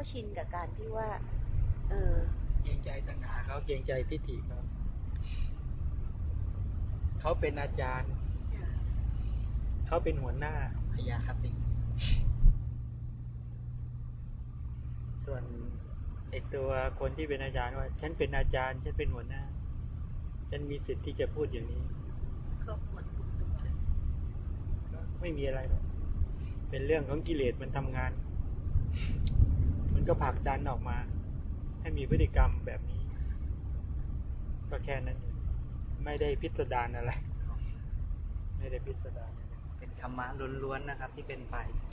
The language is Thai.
ก็ชินกับการที่ว่า เออเกรงใจตัณหาเขาเกรงใจทิฏฐิเขาเขาเป็นอาจารย์ เขาเป็นหัวหน้าพยาคติ ส่วนไอตัวคนที่เป็นอาจารย์ว่า ฉันเป็นอาจารย์ ฉันเป็นหัวหน้า ฉันมีสิทธิ์ที่จะพูดอย่างนี้ก็หมดทุกทุกข์เลยก็ไม่มีอะไร เป็นเรื่องของกิเลสมันทำงาน ก็ผลักดันออกมา ให้มีพฤติกรรมแบบนี้ ก็แค่นั้น ไม่ได้พิสดารอะไร ไม่ได้พิสดารเป็นธรรมะล้วนๆนะครับ ที่เป็นไป